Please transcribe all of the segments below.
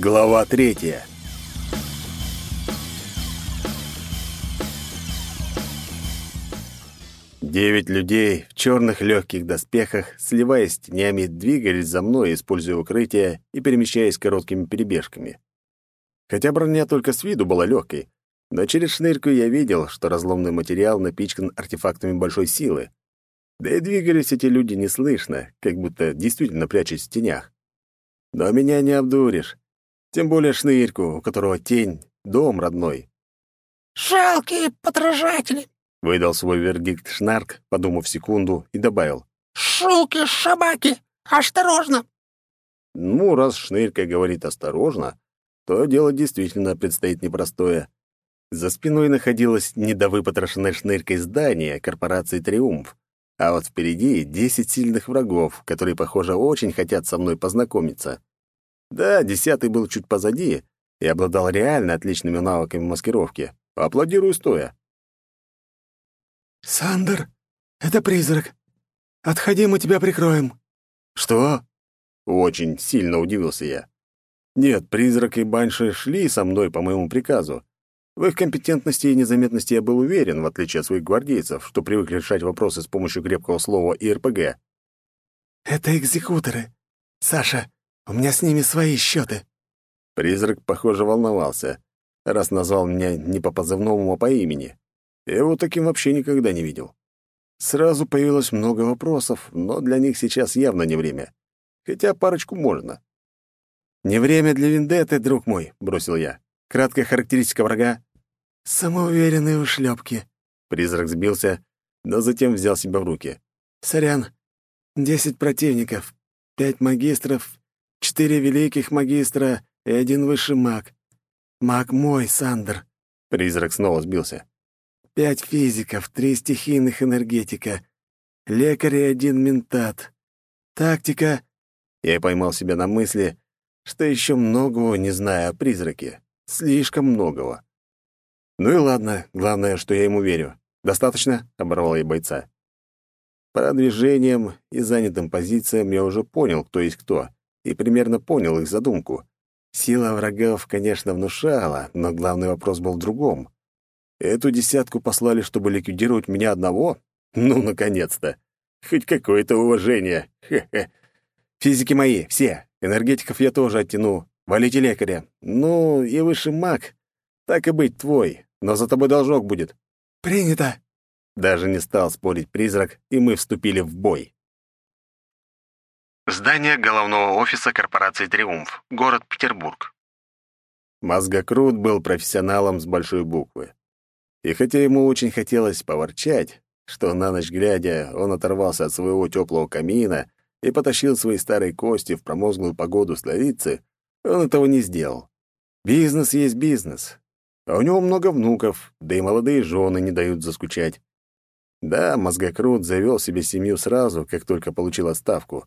Глава третья. Девять людей в черных легких доспехах, сливаясь с тенями, двигались за мной, используя укрытие и перемещаясь короткими перебежками. Хотя броня только с виду была легкой, но через шнырьку я видел, что разломный материал напичкан артефактами большой силы. Да и двигались эти люди неслышно, как будто действительно прячась в тенях. Но меня не обдуришь. Тем более шнырьку, у которого тень — дом родной. «Жалкие подражатели!» — выдал свой вердикт Шнарк, подумав секунду, и добавил. «Шуки-шабаки! Осторожно!» Ну, раз Шнырька говорит «осторожно», то дело действительно предстоит непростое. За спиной находилось недовыпотрошенное шныркой здание корпорации «Триумф», а вот впереди десять сильных врагов, которые, похоже, очень хотят со мной познакомиться. Да, десятый был чуть позади и обладал реально отличными навыками маскировки. Аплодирую стоя. «Сандер, это призрак. Отходи, мы тебя прикроем». «Что?» Очень сильно удивился я. Нет, призрак и банши шли со мной по моему приказу. В их компетентности и незаметности я был уверен, в отличие от своих гвардейцев, что привыкли решать вопросы с помощью крепкого слова и РПГ. «Это экзекуторы. Саша, у меня с ними свои счеты. Призрак, похоже, волновался, раз назвал меня не по позывному, а по имени. Я его таким вообще никогда не видел. Сразу появилось много вопросов, но для них сейчас явно не время. Хотя парочку можно. «Не время для вендетты, друг мой», — бросил я. «Краткая характеристика врага». «Самоуверенные ушлепки». Призрак сбился, но затем взял себя в руки. «Сорян. Десять противников, пять магистров, четыре великих магистра и один высший маг. Маг мой, Сандер». Призрак снова сбился. «Пять физиков, три стихийных энергетика, лекарь и один ментат. Тактика...» Я поймал себя на мысли, что еще многого не знаю о призраке. Слишком многого. Ну и ладно, главное, что я ему верю. Достаточно, оборвал я бойца. По движениям и занятым позициям я уже понял, кто есть кто, и примерно понял их задумку. Сила врагов, конечно, внушала, но главный вопрос был в другом. Эту десятку послали, чтобы ликвидировать меня одного? Ну, наконец-то! Хоть какое-то уважение! Хе-хе! Физики мои, все, Энергетиков я тоже оттяну. Валите лекаря. Ну, и высший маг. Так и быть, твой. Но за тобой должок будет». «Принято». Даже не стал спорить призрак, и мы вступили в бой. Здание головного офиса корпорации «Триумф», город Петербург. Мозгокрут был профессионалом с большой буквы. И хотя ему очень хотелось поворчать, что на ночь глядя он оторвался от своего теплого камина и потащил свои старые кости в промозглую погоду столицы, он этого не сделал. Бизнес есть бизнес. А у него много внуков, да и молодые жены не дают заскучать. Да, мозгокрут завел себе семью сразу, как только получил отставку.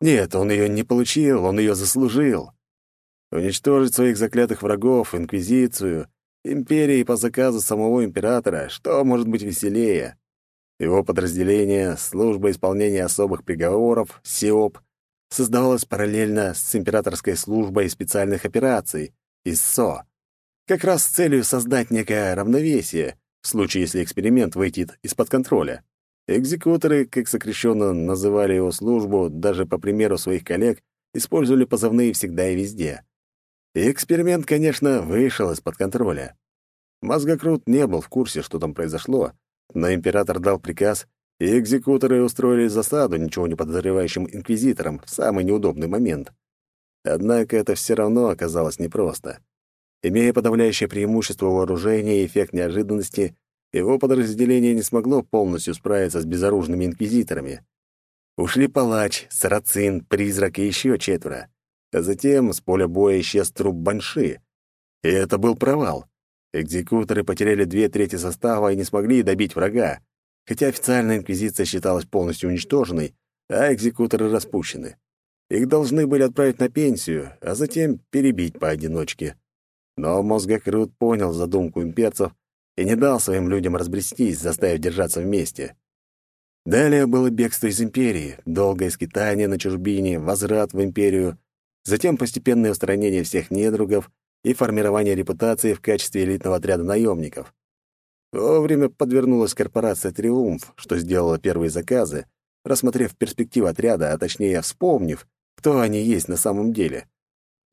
Нет, он ее не получил, он ее заслужил. Уничтожить своих заклятых врагов, Инквизицию, империи по заказу самого императора, что может быть веселее? Его подразделение, служба исполнения особых приговоров, СИОП, создавалось параллельно с императорской службой специальных операций, ИССО, как раз с целью создать некое равновесие, в случае, если эксперимент выйдет из-под контроля. Экзекуторы, как сокращенно называли его службу, даже по примеру своих коллег, использовали позывные всегда и везде. И эксперимент, конечно, вышел из-под контроля. Мозгокрут не был в курсе, что там произошло, но император дал приказ, и экзекуторы устроили засаду ничего не подозревающим инквизиторам в самый неудобный момент. Однако это все равно оказалось непросто. Имея подавляющее преимущество вооружения и эффект неожиданности, его подразделение не смогло полностью справиться с безоружными инквизиторами. Ушли палач, сарацин, призрак и еще четверо. А затем с поля боя исчез труп банши. И это был провал. Экзекуторы потеряли две трети состава и не смогли добить врага, хотя официальная инквизиция считалась полностью уничтоженной, а экзекуторы распущены. Их должны были отправить на пенсию, а затем перебить поодиночке. Но Мозгокрут понял задумку имперцев и не дал своим людям разбрестись, заставив держаться вместе. Далее было бегство из империи, долгое скитание на чужбине, возврат в империю. затем постепенное устранение всех недругов и формирование репутации в качестве элитного отряда наемников. Вовремя подвернулась корпорация «Триумф», что сделала первые заказы, рассмотрев перспективы отряда, а точнее вспомнив, кто они есть на самом деле.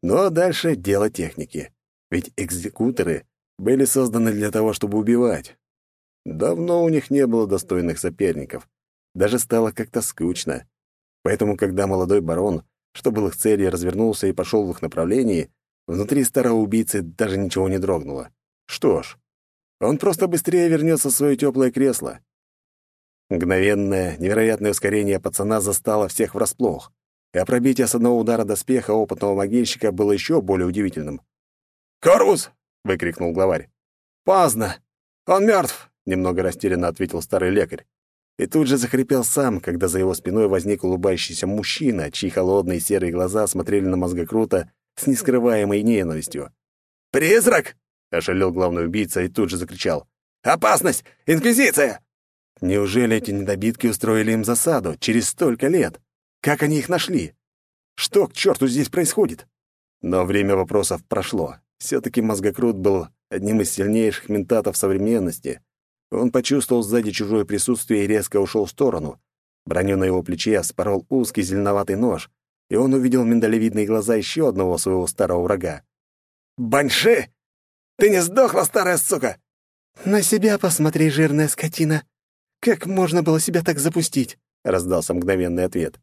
А дальше дело техники. Ведь экзекуторы были созданы для того, чтобы убивать. Давно у них не было достойных соперников. Даже стало как-то скучно. Поэтому, когда молодой барон, что был их целью, развернулся и пошел в их направлении, внутри старого убийцы даже ничего не дрогнуло. Что ж, он просто быстрее вернется в свое теплое кресло. Мгновенное, невероятное ускорение пацана застало всех врасплох, а пробитие с одного удара доспеха опытного могильщика было еще более удивительным. «Корус!» — выкрикнул главарь. «Поздно! Он мертв!» — немного растерянно ответил старый лекарь. И тут же захрипел сам, когда за его спиной возник улыбающийся мужчина, чьи холодные серые глаза смотрели на мозгокрута с нескрываемой ненавистью. «Призрак!» — ошалел главный убийца и тут же закричал. «Опасность! Инквизиция!» Неужели эти недобитки устроили им засаду через столько лет? Как они их нашли? Что к черту здесь происходит? Но время вопросов прошло. Все-таки мозгокрут был одним из сильнейших ментатов современности. Он почувствовал сзади чужое присутствие и резко ушел в сторону. Броню на его плече спорол узкий зеленоватый нож, и он увидел миндалевидные глаза еще одного своего старого врага. «Банши! Ты не сдохла, старая сука!» «На себя посмотри, жирная скотина!» «Как можно было себя так запустить?» — раздался мгновенный ответ.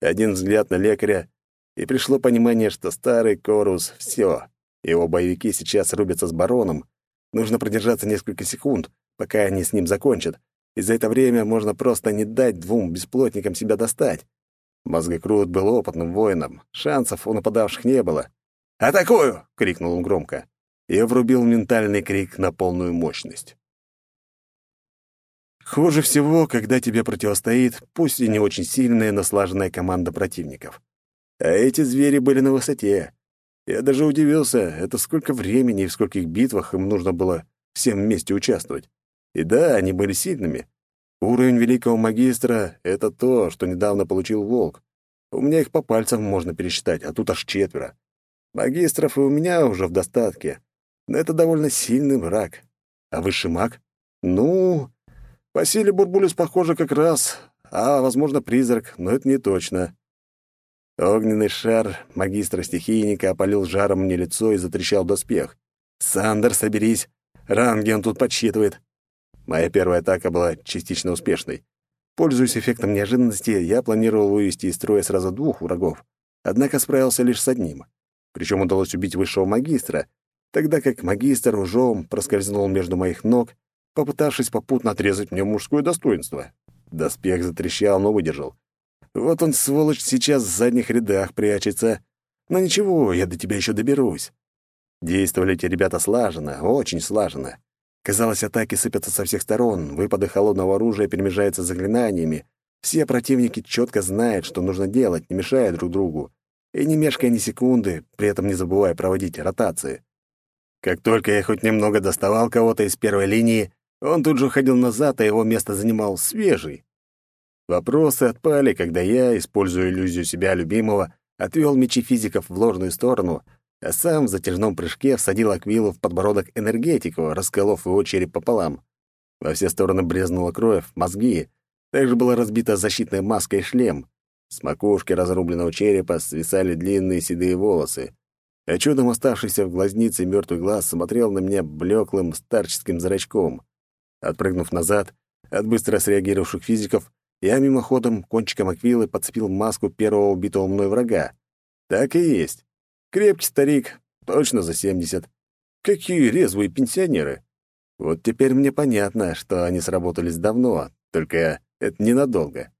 Один взгляд на лекаря, и пришло понимание, что старый Корус — все. Его боевики сейчас рубятся с бароном. Нужно продержаться несколько секунд, пока они с ним закончат, и за это время можно просто не дать двум бесплотникам себя достать. Мозгокрут был опытным воином, шансов у нападавших не было. «Атакую!» — крикнул он громко. И врубил ментальный крик на полную мощность. Хуже всего, когда тебе противостоит, пусть и не очень сильная, но слаженная команда противников. А эти звери были на высоте. Я даже удивился, это сколько времени и в скольких битвах им нужно было всем вместе участвовать. И да, они были сильными. Уровень великого магистра — это то, что недавно получил волк. У меня их по пальцам можно пересчитать, а тут аж четверо. Магистров и у меня уже в достатке. Но это довольно сильный враг. А высший маг? Ну, по силе Бурбулюс похоже как раз, а, возможно, призрак, но это не точно. Огненный шар магистра-стихийника опалил жаром мне лицо и затрещал доспех. «Сандер, соберись! Ранги он тут подсчитывает!» Моя первая атака была частично успешной. Пользуясь эффектом неожиданности, я планировал вывести из строя сразу двух врагов, однако справился лишь с одним. Причем удалось убить высшего магистра, тогда как магистр ужом проскользнул между моих ног попытавшись попутно отрезать мне мужское достоинство. Доспех затрещал, но выдержал. Вот он, сволочь, сейчас в задних рядах прячется. Но ничего, я до тебя еще доберусь. Действовали эти ребята слаженно, очень слаженно. Казалось, атаки сыпятся со всех сторон, выпады холодного оружия перемежаются заклинаниями. Все противники четко знают, что нужно делать, не мешая друг другу. И не мешкая ни секунды, при этом не забывая проводить ротации. Как только я хоть немного доставал кого-то из первой линии, он тут же уходил назад, а его место занимал свежий. Вопросы отпали, когда я, используя иллюзию себя любимого, отвел мечи физиков в ложную сторону, а сам в затяжном прыжке всадил Аквилу в подбородок энергетику, расколов его череп пополам. Во все стороны брезнула кровь, мозги. Также была разбита защитная маска и шлем. С макушки разрубленного черепа свисали длинные седые волосы. А чудом оставшийся в глазнице мертвый глаз смотрел на меня блеклым старческим зрачком. Отпрыгнув назад от быстро среагировавших физиков, я мимоходом кончиком аквилы подцепил маску первого убитого мной врага. Так и есть. Крепкий старик, точно за семьдесят. Какие резвые пенсионеры! Вот теперь мне понятно, что они сработались давно, только это ненадолго.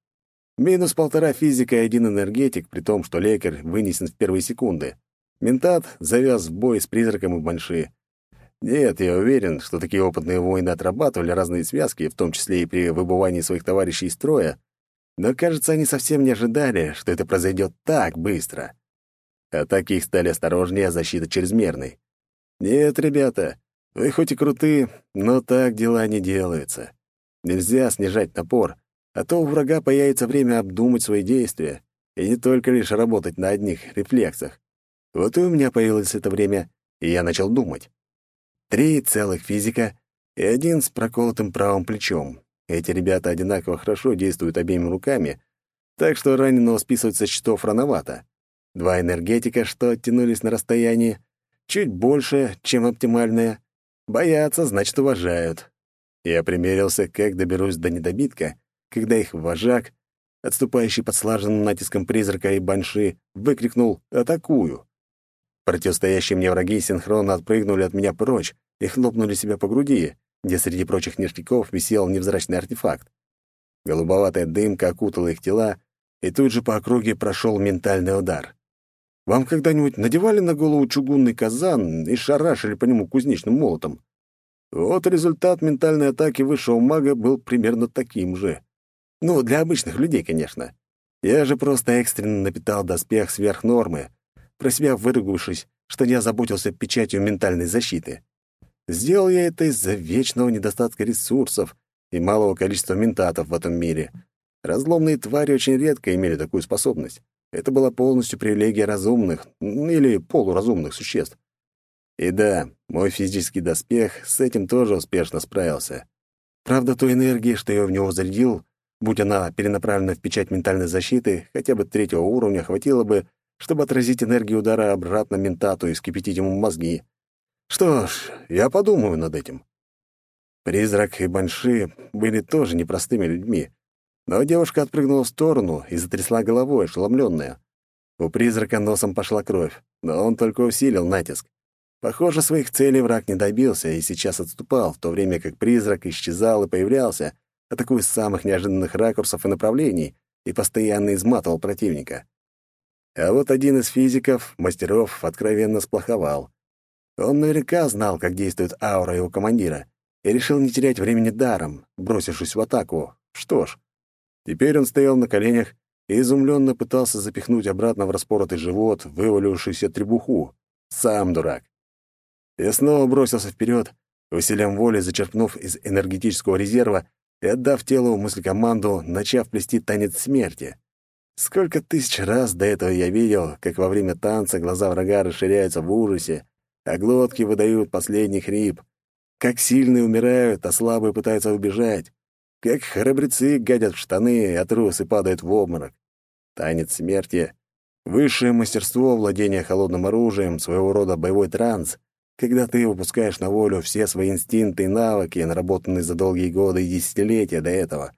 Минус полтора физика и один энергетик, при том, что лекарь вынесен в первые секунды. Ментат завяз в бой с призраком и банши. Нет, я уверен, что такие опытные воины отрабатывали разные связки, в том числе и при выбывании своих товарищей из строя, но, кажется, они совсем не ожидали, что это произойдет так быстро. Атаки их стали осторожнее, а защита чрезмерной. Нет, ребята, вы хоть и крутые, но так дела не делаются. Нельзя снижать напор, а то у врага появится время обдумать свои действия, и не только лишь работать на одних рефлексах. Вот и у меня появилось это время, и я начал думать. Три целых физика и один с проколотым правым плечом. Эти ребята одинаково хорошо действуют обеими руками, так что раненого списывать со счетов рановато. Два энергетика, что оттянулись на расстояние, чуть больше, чем оптимальное. Боятся, значит, уважают. Я примерился, как доберусь до недобитка, когда их вожак, отступающий под слаженным натиском призрака и банши, выкрикнул «Атакую!». Противостоящие мне враги синхронно отпрыгнули от меня прочь и хлопнули себя по груди, где среди прочих ништяков висел невзрачный артефакт. Голубоватая дымка окутала их тела, и тут же по округе прошел ментальный удар. Вам когда-нибудь надевали на голову чугунный казан и шарашили по нему кузнечным молотом? Вот результат ментальной атаки высшего мага был примерно таким же. Ну, для обычных людей, конечно. Я же просто экстренно напитал доспех сверх нормы, про себя выругавшись, что не озаботился печатью ментальной защиты. Сделал я это из-за вечного недостатка ресурсов и малого количества ментатов в этом мире. Разломные твари очень редко имели такую способность. Это была полностью привилегия разумных или полуразумных существ. И да, мой физический доспех с этим тоже успешно справился. Правда, той энергии, что я в него зарядил, будь она перенаправлена в печать ментальной защиты, хотя бы третьего уровня хватило бы, чтобы отразить энергию удара обратно ментату и скипятить ему мозги. Что ж, я подумаю над этим. Призрак и Банши были тоже непростыми людьми, но девушка отпрыгнула в сторону и затрясла головой, ошеломленная. У призрака носом пошла кровь, но он только усилил натиск. Похоже, своих целей враг не добился и сейчас отступал, в то время как призрак исчезал и появлялся, атакуя с самых неожиданных ракурсов и направлений, и постоянно изматывал противника. А вот один из физиков, мастеров, откровенно сплоховал. Он наверняка знал, как действует аура его командира, и решил не терять времени даром, бросившись в атаку. Что ж, теперь он стоял на коленях и изумленно пытался запихнуть обратно в распоротый живот вывалившуюся требуху. Сам дурак. Я снова бросился вперед, усилием воли зачерпнув из энергетического резерва и отдав телу мысль-команду, начав плести танец смерти. Сколько тысяч раз до этого я видел, как во время танца глаза врага расширяются в ужасе, а глотки выдают последний хрип. Как сильные умирают, а слабые пытаются убежать. Как храбрецы гадят в штаны, а трусы падают в обморок. Танец смерти — высшее мастерство владения холодным оружием, своего рода боевой транс, когда ты выпускаешь на волю все свои инстинкты и навыки, наработанные за долгие годы и десятилетия до этого.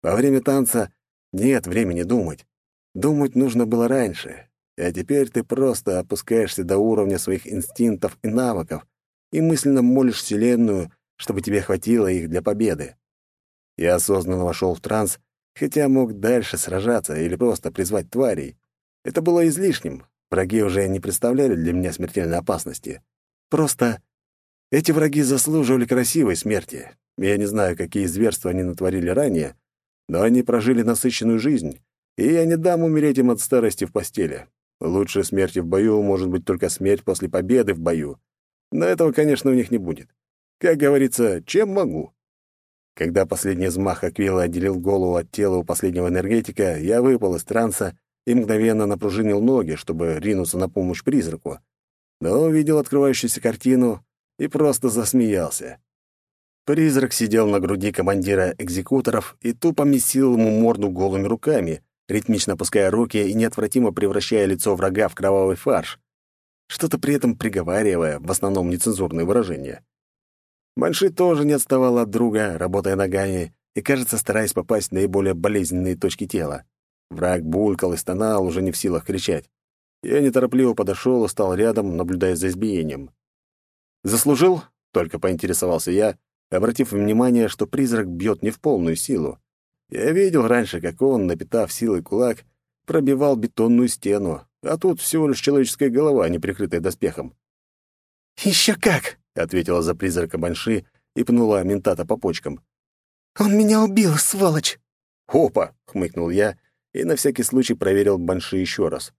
Во время танца нет времени думать. Думать нужно было раньше, а теперь ты просто опускаешься до уровня своих инстинктов и навыков и мысленно молишь Вселенную, чтобы тебе хватило их для победы. Я осознанно вошел в транс, хотя мог дальше сражаться или просто призвать тварей. Это было излишним. Враги уже не представляли для меня смертельной опасности. Просто эти враги заслуживали красивой смерти. Я не знаю, какие зверства они натворили ранее, но они прожили насыщенную жизнь, и я не дам умереть им от старости в постели. Лучшей смерти в бою может быть только смерть после победы в бою. Но этого, конечно, у них не будет. Как говорится, чем могу? Когда последний взмах Аквила отделил голову от тела у последнего энергетика, я выпал из транса и мгновенно напружинил ноги, чтобы ринуться на помощь призраку но увидел открывающуюся картину и просто засмеялся. Призрак сидел на груди командира экзекуторов и тупо месил ему морду голыми руками, ритмично опуская руки и неотвратимо превращая лицо врага в кровавый фарш, что-то при этом приговаривая, в основном нецензурные выражения. Банши тоже не отставал от друга, работая ногами и, кажется, стараясь попасть в наиболее болезненные точки тела. Враг булькал и стонал, уже не в силах кричать. Я неторопливо подошел и стал рядом, наблюдая за избиением. «Заслужил?» — только поинтересовался я, обратив внимание, что призрак бьет не в полную силу. Я видел раньше, как он, напитав силой кулак, пробивал бетонную стену, а тут всего лишь человеческая голова, не прикрытая доспехом. «Еще как!» — ответила за призрака Банши и пнула ментата по почкам. «Он меня убил, сволочь!» «Опа!» — хмыкнул я и на всякий случай проверил Банши еще раз.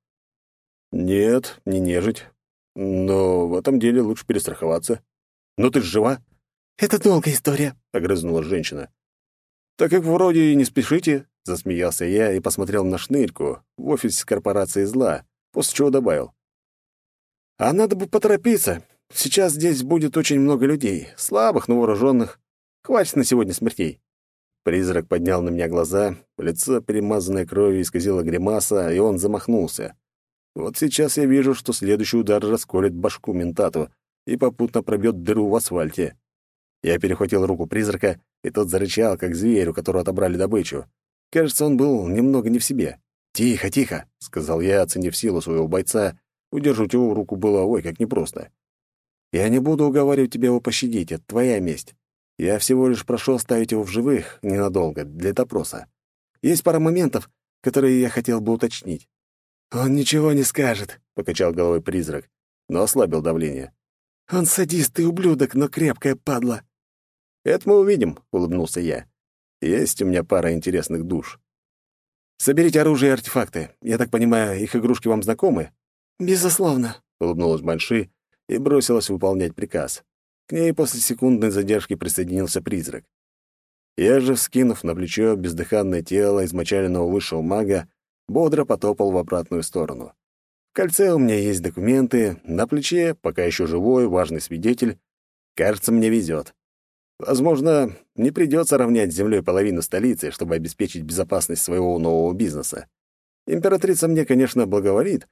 «Нет, не нежить. Но в этом деле лучше перестраховаться. Ну ты ж жива?» «Это долгая история», — огрызнула женщина. «Так как вроде и не спешите, — засмеялся я и посмотрел на шнырьку в офисе корпорации зла, после чего добавил. «А надо бы поторопиться. Сейчас здесь будет очень много людей, слабых, но вооруженных. Хватит на сегодня смертей». Призрак поднял на меня глаза, лицо, перемазанное кровью, исказило гримаса, и он замахнулся. Вот сейчас я вижу, что следующий удар расколет башку ментату и попутно пробьет дыру в асфальте. Я перехватил руку призрака, и тот зарычал, как зверь, у которого отобрали добычу. Кажется, он был немного не в себе. «Тихо, тихо», — сказал я, оценив силу своего бойца. Удержать его руку было ой как непросто. «Я не буду уговаривать тебя его пощадить, это твоя месть. Я всего лишь прошу оставить его в живых ненадолго, для допроса. Есть пара моментов, которые я хотел бы уточнить». «Он ничего не скажет», — покачал головой призрак, но ослабил давление. «Он садист и ублюдок, но крепкая падла». «Это мы увидим», — улыбнулся я. «Есть у меня пара интересных душ». «Соберите оружие и артефакты. Я так понимаю, их игрушки вам знакомы?» «Безусловно», — улыбнулась Банши и бросилась выполнять приказ. К ней после секундной задержки присоединился призрак. Я же, вскинув на плечо бездыханное тело измочаленного высшего мага, бодро потопал в обратную сторону. В кольце у меня есть документы, на плече, пока еще живой, важный свидетель. Кажется, мне везет. Возможно, не придется равнять с землей половину столицы, чтобы обеспечить безопасность своего нового бизнеса. Императрица мне, конечно, благоволит,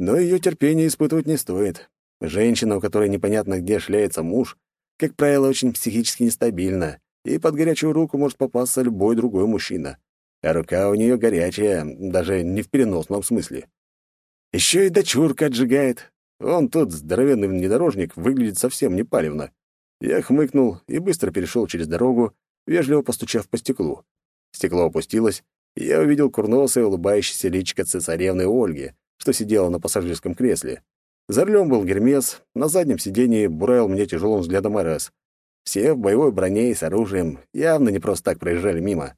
но ее терпение испытывать не стоит. Женщина, у которой непонятно где шляется муж, как правило, очень психически нестабильна, и под горячую руку может попасться любой другой мужчина. А рука у нее горячая, даже не в переносном смысле. Еще и дочурка отжигает. Он тот здоровенный внедорожник выглядит совсем не палевно. Я хмыкнул и быстро перешел через дорогу, вежливо постучав по стеклу. Стекло опустилось, и я увидел курносое, улыбающееся личико цесаревны Ольги, что сидела на пассажирском кресле. За рулем был Гермес, на заднем сидении буравил мне тяжелым взглядом Арес. Все в боевой броне и с оружием явно не просто так проезжали мимо.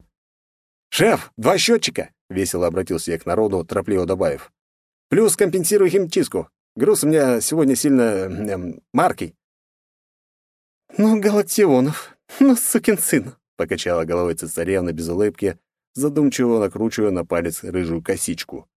«Шеф, два счетчика!» — весело обратился я к народу, торопливо добавив. «Плюс компенсирую химчистку. Груз у меня сегодня сильно... Эм, маркий». «Ну, Галактионов, ну, сукин сын!» — покачала головой цесаревна без улыбки, задумчиво накручивая на палец рыжую косичку.